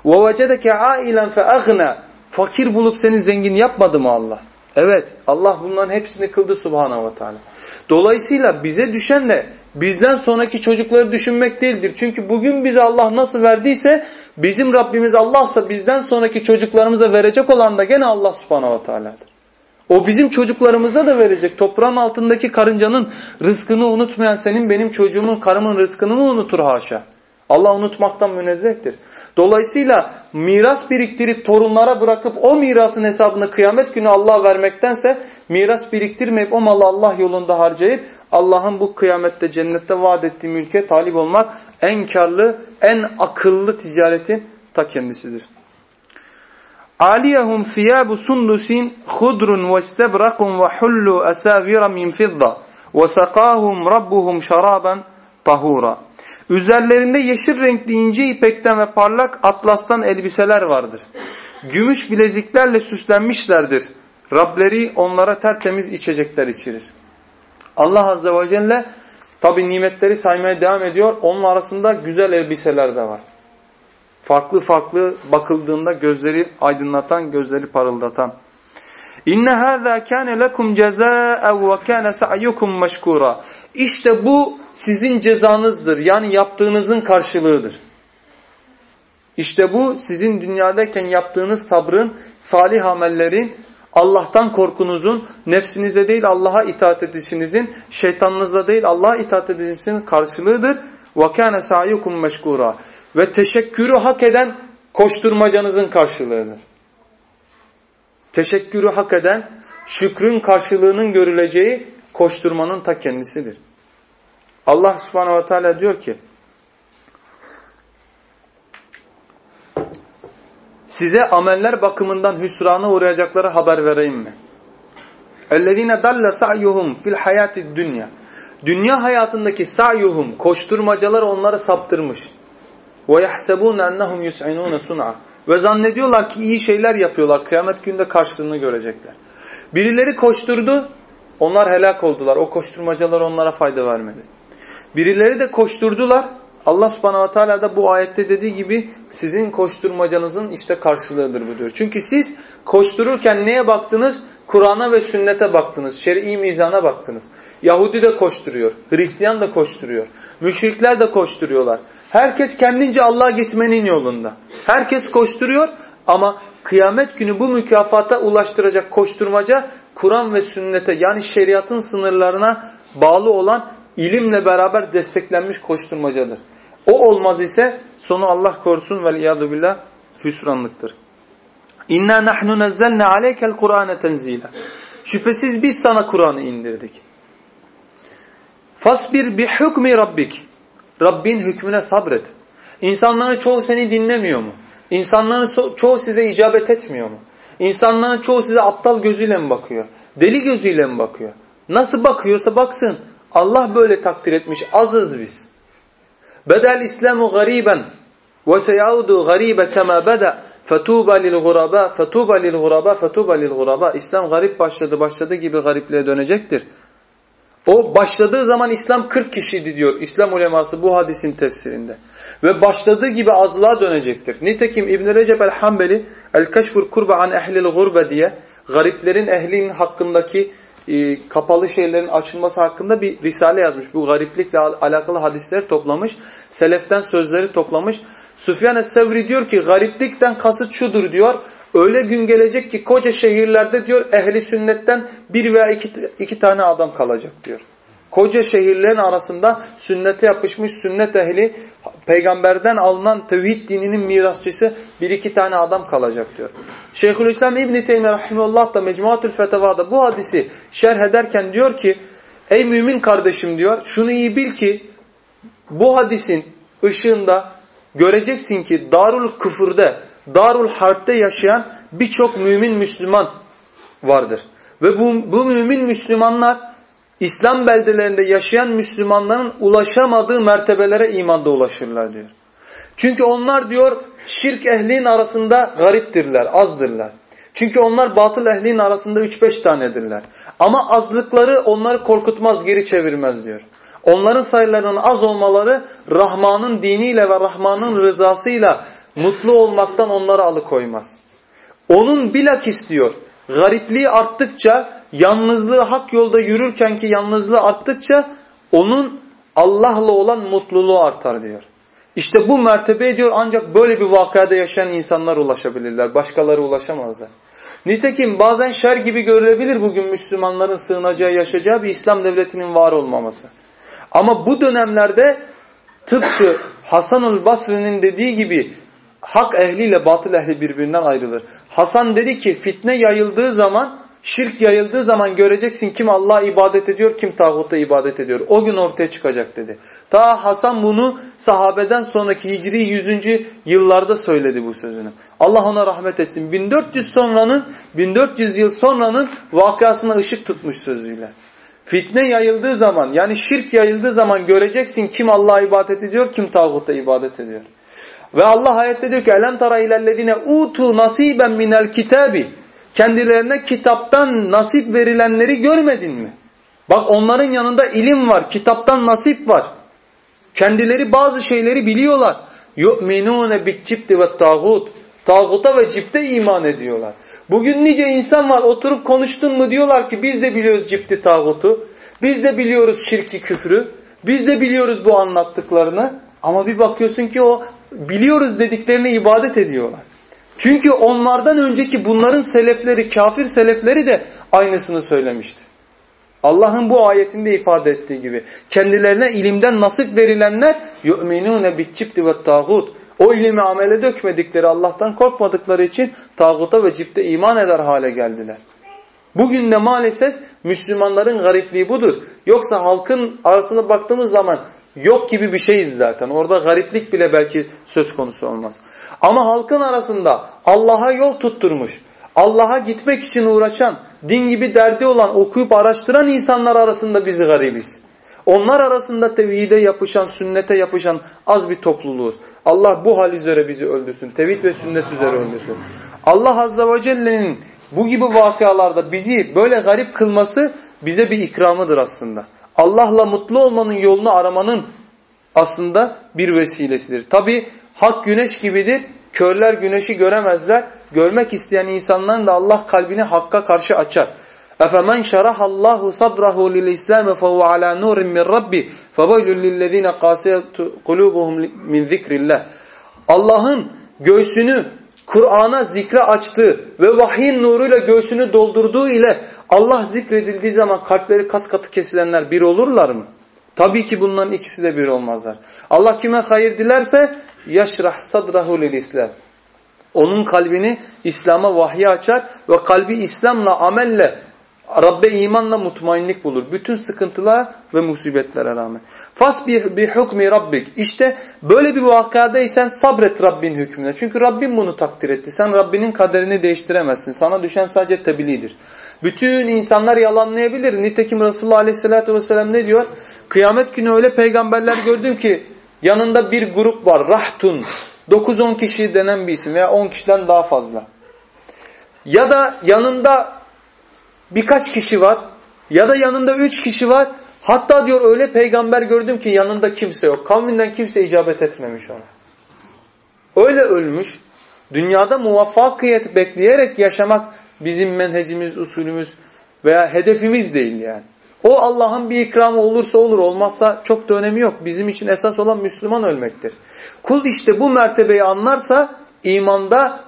Ve vecedeke ailen feagna. Fakir bulup seni zengin yapmadı mı Allah? Evet Allah bunların hepsini kıldı subhanahu ve teala. Dolayısıyla bize düşen de bizden sonraki çocukları düşünmek değildir. Çünkü bugün bize Allah nasıl verdiyse bizim Rabbimiz Allah'sa bizden sonraki çocuklarımıza verecek olan da gene Allah subhanahu ve teala'dır. O bizim çocuklarımıza da verecek. Toprağın altındaki karıncanın rızkını unutmayan senin benim çocuğumun karımın rızkını mı unutur haşa? Allah unutmaktan münezzehtir. Dolayısıyla miras biriktirip torunlara bırakıp o mirasın hesabını kıyamet günü Allah vermektense miras biriktirmeyip o malı Allah yolunda harcayıp Allah'ın bu kıyamette cennette vaat ettiği mülke talip olmak en karlı, en akıllı ticaretin ta kendisidir. Aliyahum thiyabu sundusin khudrun ve istebrakun ve hullu asavira min fidda ve sakahum rabbuhum şaraban tahura. Üzerlerinde yeşil renkli ince ipekten ve parlak atlastan elbiseler vardır. Gümüş bileziklerle süslenmişlerdir. Rableri onlara tertemiz içecekler içirir. Allah Azze ve Celle tabi nimetleri saymaya devam ediyor. Onun arasında güzel elbiseler de var Farklı farklı bakıldığında gözleri aydınlatan, gözleri parıldatan. İnne hâzâ kâne lekum cezâ'en ve kâne sa'yukum meşkûrâ. İşte bu sizin cezanızdır. Yani yaptığınızın karşılığıdır. İşte bu sizin dünyadayken yaptığınız sabrın, salih amellerin, Allah'tan korkunuzun, nefsinize değil Allah'a itaat edişinizin, şeytanınıza değil Allah'a itaat edişinizin karşılığıdır. وَكَانَ سَعْيُكُمْ مَشْكُورًا ve teşekkürü hak eden koşturmacanızın karşılığıdır. Teşekkürü hak eden, şükrün karşılığının görüleceği koşturmanın ta kendisidir. Allah subhanehu ve teala diyor ki, size ameller bakımından hüsrana uğrayacakları haber vereyim mi? اَلَّذ۪ينَ دَلَّ سَعْيُهُمْ fil hayati dünya. Dünya hayatındaki sa'yuhum, koşturmacalar onları saptırmış. وَيَحْسَبُونَ اَنَّهُمْ يُسْعِنُونَ سُنْعًا Ve zannediyorlar ki iyi şeyler yapıyorlar. Kıyamet günde karşılığını görecekler. Birileri koşturdu, onlar helak oldular. O koşturmacalar onlara fayda vermedi. Birileri de koşturdular, Allah subhanahu ve teala da bu ayette dediği gibi sizin koşturmacanızın işte karşılığıdır bu diyor. Çünkü siz koştururken neye baktınız? Kur'an'a ve sünnete baktınız. Şer'i mizana baktınız. Yahudi de koşturuyor. Hristiyan da koşturuyor. Müşrikler de koşturuyorlar. Herkes kendince Allah'a gitmenin yolunda. Herkes koşturuyor ama kıyamet günü bu mükafata ulaştıracak koşturmaca Kur'an ve sünnete yani şeriatın sınırlarına bağlı olan ilimle beraber desteklenmiş koşturmacadır. O olmaz ise sonu Allah korusun ve iyadu billah hüsranlıktır. İnna nahnu nazzalna aleykel Kur'ane tenzila. Şüphesiz biz sana Kur'an'ı indirdik. Fasbir bi hukmi rabbik. Rabbin hükmüne sabret. İnsanların çoğu seni dinlemiyor mu? İnsanların çoğu size icabet etmiyor mu? İnsanların çoğu size aptal gözüyle mi bakıyor? Deli gözüyle mi bakıyor? Nasıl bakıyorsa baksın. Allah böyle takdir etmiş. Azız biz. Bedel İslamu gariben ve seyaudu garibe kema beda fetuba lil guraba fetuba lil guraba fetuba lil guraba İslam garip başladı başladı gibi garipliğe dönecektir. O başladığı zaman İslam 40 kişiydi diyor İslam uleması bu hadisin tefsirinde. Ve başladığı gibi azlığa dönecektir. Nitekim İbn Recep el-Hambeli El-Keşfur Kurba an ehlil gurbe diye gariplerin ehlin hakkındaki e, kapalı şeylerin açılması hakkında bir risale yazmış. Bu gariplikle alakalı hadisleri toplamış. Seleften sözleri toplamış. Süfyan es-Sevri diyor ki gariplikten kasıt şudur diyor. Öyle gün gelecek ki koca şehirlerde diyor ehli sünnetten bir veya iki, iki tane adam kalacak diyor. Koca şehirlerin arasında sünnete yapışmış sünnet ehli peygamberden alınan tevhid dininin mirasçısı bir iki tane adam kalacak diyor. Şeyhülislam İbn Teymiyye rahimehullah da Mecmuatül Fetavada bu hadisi şerh ederken diyor ki ey mümin kardeşim diyor şunu iyi bil ki bu hadisin ışığında göreceksin ki darul küfürde, darul harpte yaşayan birçok mümin Müslüman vardır. Ve bu, bu mümin Müslümanlar İslam beldelerinde yaşayan Müslümanların ulaşamadığı mertebelere imanda ulaşırlar diyor. Çünkü onlar diyor şirk ehlinin arasında gariptirler, azdırlar. Çünkü onlar batıl ehlinin arasında 3-5 tanedirler. Ama azlıkları onları korkutmaz, geri çevirmez diyor. Onların sayılarının az olmaları Rahman'ın diniyle ve Rahman'ın rızasıyla mutlu olmaktan onları alıkoymaz. Onun bilakis diyor, garipliği arttıkça, yalnızlığı hak yolda yürürken ki yalnızlığı arttıkça onun Allah'la olan mutluluğu artar diyor. İşte bu mertebe diyor ancak böyle bir vakada yaşayan insanlar ulaşabilirler. Başkaları ulaşamazlar. Nitekim bazen şer gibi görülebilir bugün Müslümanların sığınacağı, yaşayacağı bir İslam devletinin var olmaması. Ama bu dönemlerde tıpkı Hasanul Basri'nin dediği gibi hak ehliyle batıl ehli birbirinden ayrılır. Hasan dedi ki fitne yayıldığı zaman, şirk yayıldığı zaman göreceksin kim Allah'a ibadet ediyor, kim tağuta ibadet ediyor. O gün ortaya çıkacak dedi. Ta Hasan bunu sahabeden sonraki hicri 100. yıllarda söyledi bu sözünü. Allah ona rahmet etsin. 1400 sonranın 1400 yıl sonranın vakasına ışık tutmuş sözüyle. Fitne yayıldığı zaman yani şirk yayıldığı zaman göreceksin kim Allah'a ibadet ediyor, kim tağuta ibadet ediyor. Ve Allah ayette diyor ki elem tara ilellezine utu nasiben minel kitabi kendilerine kitaptan nasip verilenleri görmedin mi? Bak onların yanında ilim var, kitaptan nasip var. Kendileri bazı şeyleri biliyorlar. Yu'minune bi'cibti ve tağut. Tağuta ve cipte iman ediyorlar. Bugün nice insan var oturup konuştun mu diyorlar ki biz de biliyoruz cipti tağutu. Biz de biliyoruz şirki küfrü. Biz de biliyoruz bu anlattıklarını. Ama bir bakıyorsun ki o biliyoruz dediklerine ibadet ediyorlar. Çünkü onlardan önceki bunların selefleri, kafir selefleri de aynısını söylemişti. Allah'ın bu ayetinde ifade ettiği gibi kendilerine ilimden nasip verilenler yu'minune bi'cibti ve tağut. O ilimi amele dökmedikleri, Allah'tan korkmadıkları için tağuta ve cipte iman eder hale geldiler. Bugün de maalesef Müslümanların garipliği budur. Yoksa halkın arasına baktığımız zaman yok gibi bir şeyiz zaten. Orada gariplik bile belki söz konusu olmaz. Ama halkın arasında Allah'a yol tutturmuş, Allah'a gitmek için uğraşan, din gibi derdi olan, okuyup araştıran insanlar arasında biz garibiz. Onlar arasında tevhide yapışan, sünnete yapışan az bir topluluğuz. Allah bu hal üzere bizi öldürsün. Tevhid ve sünnet üzere öldürsün. Allah Azze ve Celle'nin bu gibi vakalarda bizi böyle garip kılması bize bir ikramıdır aslında. Allah'la mutlu olmanın yolunu aramanın aslında bir vesilesidir. Tabi hak güneş gibidir. Körler güneşi göremezler. Görmek isteyen insanların da Allah kalbini hakka karşı açar. اَفَمَنْ شَرَحَ اللّٰهُ صَدْرَهُ لِلْاِسْلَامِ فَهُوَ عَلَى نُورٍ مِّنْ رَبِّ فَوَيْلٌ لِلَّذ۪ينَ قَاسِيَةُ قُلُوبُهُمْ مِنْ ذِكْرِ اللّٰهِ Allah'ın göğsünü Kur'an'a zikre açtığı ve vahyin nuruyla göğsünü doldurduğu ile Allah zikredildiği zaman kalpleri kas katı kesilenler bir olurlar mı? Tabii ki bunların ikisi de bir olmazlar. Allah kime hayır dilerse yaşrah sadrahu lil İslam. Onun kalbini İslam'a vahyi açar ve kalbi İslam'la, amelle, Rabbe imanla mutmainlik bulur. Bütün sıkıntılar ve musibetlere rağmen. Fasbih bi hukmi rabbik. İşte böyle bir vakadaysan sabret Rabbin hükmüne. Çünkü Rabbin bunu takdir etti. Sen Rabbinin kaderini değiştiremezsin. Sana düşen sadece tebliğdir. Bütün insanlar yalanlayabilir. Nitekim Resulullah Aleyhisselatü Vesselam ne diyor? Kıyamet günü öyle peygamberler gördüm ki yanında bir grup var. Rahtun. 9-10 kişi denen bir isim veya 10 kişiden daha fazla. Ya da yanında birkaç kişi var. Ya da yanında 3 kişi var. Hatta diyor öyle peygamber gördüm ki yanında kimse yok. Kavminden kimse icabet etmemiş ona. Öyle ölmüş. Dünyada muvaffakiyet bekleyerek yaşamak bizim menhecimiz, usulümüz veya hedefimiz değil yani. O Allah'ın bir ikramı olursa olur, olmazsa çok da önemi yok. Bizim için esas olan Müslüman ölmektir. Kul işte bu mertebeyi anlarsa imanda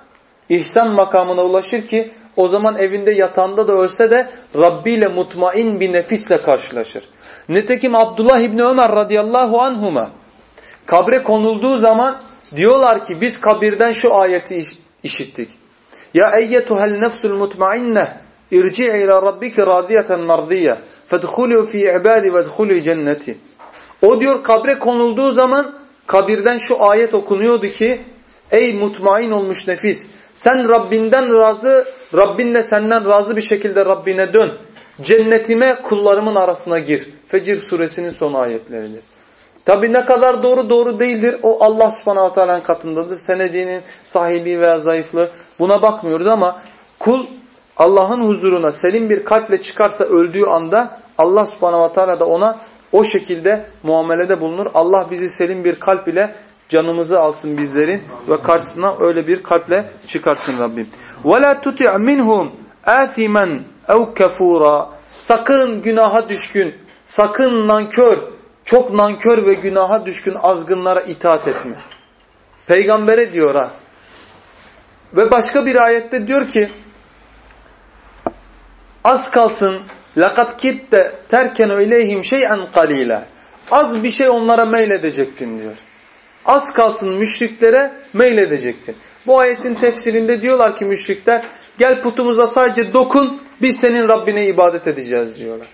ihsan makamına ulaşır ki o zaman evinde yatağında da ölse de Rabbi ile mutmain bir nefisle karşılaşır. Nitekim Abdullah İbni Ömer radıyallahu anhuma kabre konulduğu zaman diyorlar ki biz kabirden şu ayeti işittik. Ya eyyetuhel nefsul mutmainne irci'i ila rabbike radiyeten mardiye fedhulu fi ibadi vedhulu cenneti. O diyor kabre konulduğu zaman kabirden şu ayet okunuyordu ki ey mutmain olmuş nefis sen Rabbinden razı, Rabbin de senden razı bir şekilde Rabbine dön. Cennetime kullarımın arasına gir. Fecir suresinin son ayetleridir. Tabi ne kadar doğru doğru değildir. O Allah subhanahu teala'nın katındadır. Senedinin sahiliği veya zayıflığı buna bakmıyoruz ama kul Allah'ın huzuruna selim bir kalple çıkarsa öldüğü anda Allah subhanahu teala da ona o şekilde muamelede bulunur. Allah bizi selim bir kalp ile canımızı alsın bizlerin ve karşısına öyle bir kalple çıkarsın Rabbim. وَلَا تُتِعْ مِنْهُمْ آثِمًا اَوْ كَفُورًا Sakın günaha düşkün, sakın nankör, çok nankör ve günaha düşkün azgınlara itaat etme. Peygambere diyor ha. ve başka bir ayette diyor ki az kalsın lakat kitte terkenu ileyhim şey'en kalila. Az bir şey onlara meyledecektin diyor. Az kalsın müşriklere meyledecektin. Bu ayetin tefsirinde diyorlar ki müşrikler gel putumuza sadece dokun biz senin Rabbine ibadet edeceğiz diyorlar.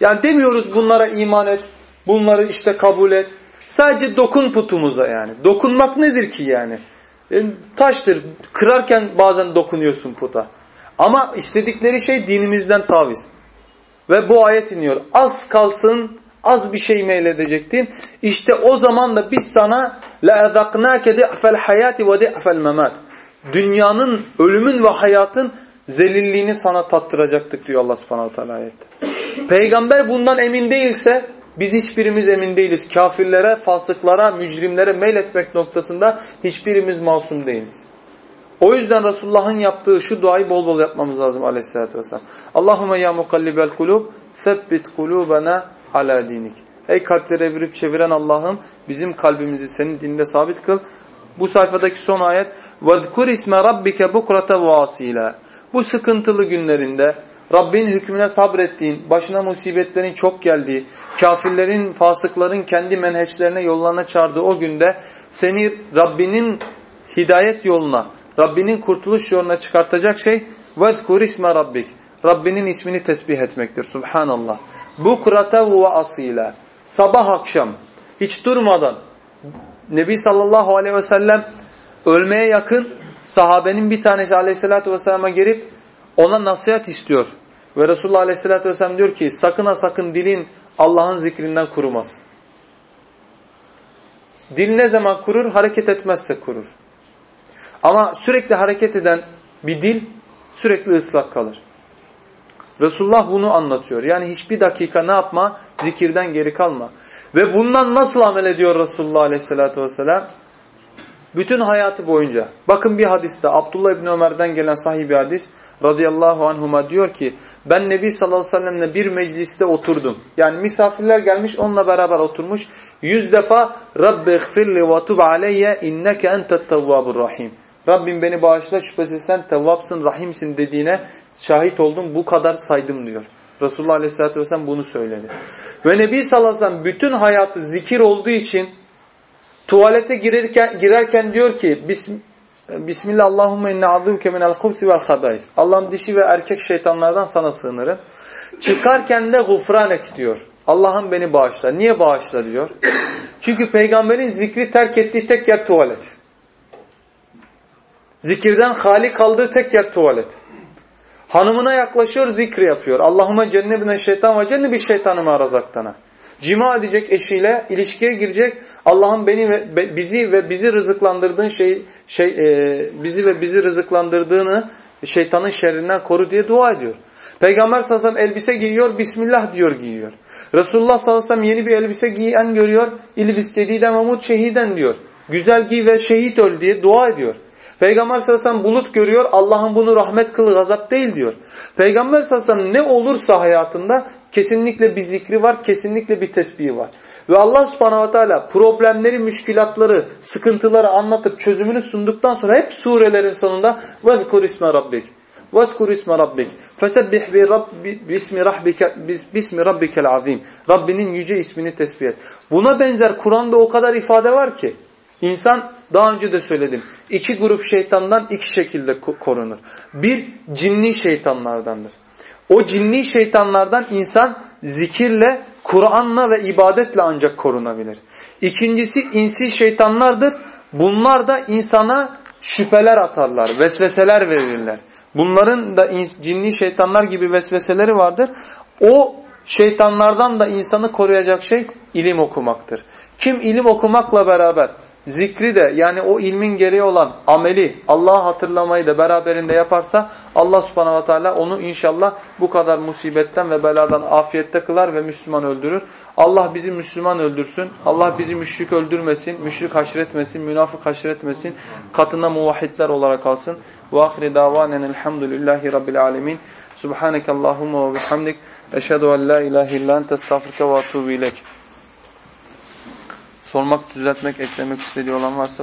Yani demiyoruz bunlara iman et, bunları işte kabul et. Sadece dokun putumuza yani. Dokunmak nedir ki yani? yani taştır. Kırarken bazen dokunuyorsun puta. Ama istedikleri şey dinimizden taviz. Ve bu ayet iniyor. Az kalsın az bir şey meyledecektin. İşte o zaman da biz sana لَاَذَقْنَاكَ دِعْفَ الْحَيَاتِ وَدِعْفَ الْمَمَاتِ Dünyanın, ölümün ve hayatın zelilliğini sana tattıracaktık diyor Allah subhanahu teala ayette. Peygamber bundan emin değilse biz hiçbirimiz emin değiliz. Kafirlere, fasıklara, mücrimlere meyletmek noktasında hiçbirimiz masum değiliz. O yüzden Resulullah'ın yaptığı şu duayı bol bol yapmamız lazım aleyhissalatü vesselam. Allahümme ya mukallibel kulub, sebbit kulubena ala dinik. Ey kalpleri evirip çeviren Allah'ım bizim kalbimizi senin dinde sabit kıl. Bu sayfadaki son ayet وَذْكُرْ isme رَبِّكَ بُكْرَةَ وَاسِيلًا Bu sıkıntılı günlerinde Rabbin hükmüne sabrettiğin, başına musibetlerin çok geldiği, kafirlerin, fasıkların kendi menheçlerine yollarına çağırdığı o günde seni Rabbinin hidayet yoluna, Rabbinin kurtuluş yoluna çıkartacak şey وَذْكُرْ isme Rabbik. Rabbinin ismini tesbih etmektir. Subhanallah. Bukrata ve asila. Sabah akşam hiç durmadan Nebi sallallahu aleyhi ve sellem ölmeye yakın sahabenin bir tanesi aleyhissalatü vesselam'a gelip ona nasihat istiyor. Ve Resulullah aleyhissalatü vesselam diyor ki sakın ha sakın dilin Allah'ın zikrinden kurumasın. Dil ne zaman kurur? Hareket etmezse kurur. Ama sürekli hareket eden bir dil sürekli ıslak kalır. Resulullah bunu anlatıyor. Yani hiçbir dakika ne yapma? Zikirden geri kalma. Ve bundan nasıl amel ediyor Resulullah Aleyhisselatü Vesselam? Bütün hayatı boyunca. Bakın bir hadiste Abdullah İbni Ömer'den gelen sahih bir hadis. Radıyallahu anhuma diyor ki ben Nebi sallallahu aleyhi ve sellemle bir mecliste oturdum. Yani misafirler gelmiş onunla beraber oturmuş. Yüz defa Rabbi gfirli ve tub aleyye inneke entet tevvabur rahim. Rabbim beni bağışla şüphesiz sen tevvapsın, rahimsin dediğine şahit oldum. Bu kadar saydım diyor. Resulullah aleyhissalatü vesselam bunu söyledi. Ve Nebi sallallahu aleyhi ve sellem bütün hayatı zikir olduğu için tuvalete girerken, girerken diyor ki Bismillah Allahümme inne azûke minel hubsi vel habayf. Allah'ım dişi ve erkek şeytanlardan sana sığınırım. Çıkarken de gufranek diyor. Allah'ım beni bağışla. Niye bağışla diyor. Çünkü peygamberin zikri terk ettiği tek yer tuvalet. Zikirden hali kaldığı tek yer tuvalet. Hanımına yaklaşıyor zikri yapıyor. Allahümme cennebine şeytan ve cennebi şeytanıma razaktana. Cima edecek eşiyle ilişkiye girecek. Allah'ım beni ve bizi ve bizi rızıklandırdığın şey şey e, bizi ve bizi rızıklandırdığını şeytanın şerrinden koru diye dua ediyor. Peygamber sallallahu aleyhi ve sellem elbise giyiyor, Bismillah diyor giyiyor. Resulullah sallallahu aleyhi ve sellem yeni bir elbise giyen görüyor, İlbis cediden ve şehiden diyor. Güzel giy ve şehit öl diye dua ediyor. Peygamber sallallahu aleyhi ve sellem bulut görüyor, Allah'ın bunu rahmet kılı gazap değil diyor. Peygamber sallallahu aleyhi ve sellem ne olursa hayatında kesinlikle bir zikri var, kesinlikle bir tesbihi var. Ve Allah subhanahu ve teala problemleri, müşkilatları, sıkıntıları anlatıp çözümünü sunduktan sonra hep surelerin sonunda وَذْكُرْ isme rabbik وَذْكُرْ isme rabbik فَسَبِّحْ بِسْمِ رَبِّكَ بِسْمِ رَبِّكَ الْعَظِيمِ Rabbinin yüce ismini tesbih et. Buna benzer Kur'an'da o kadar ifade var ki insan daha önce de söyledim. iki grup şeytandan iki şekilde korunur. Bir cinni şeytanlardandır. O cinni şeytanlardan insan zikirle, Kur'an'la ve ibadetle ancak korunabilir. İkincisi insi şeytanlardır. Bunlar da insana şüpheler atarlar, vesveseler verirler. Bunların da cinni şeytanlar gibi vesveseleri vardır. O şeytanlardan da insanı koruyacak şey ilim okumaktır. Kim ilim okumakla beraber zikri de yani o ilmin gereği olan ameli, Allah'ı hatırlamayı da beraberinde yaparsa Allah subhanahu ve teala onu inşallah bu kadar musibetten ve beladan afiyette kılar ve Müslüman öldürür. Allah bizi Müslüman öldürsün. Allah bizi müşrik öldürmesin, müşrik haşretmesin, münafık haşretmesin. Katında muvahhidler olarak kalsın. Ve ahire davanen elhamdülillahi rabbil alemin. Subhaneke Allahumma ve bihamdik. Eşhedü en la ilahe illa ente estağfurke ve etûbü ilek. Sormak, düzeltmek, eklemek istediği olan varsa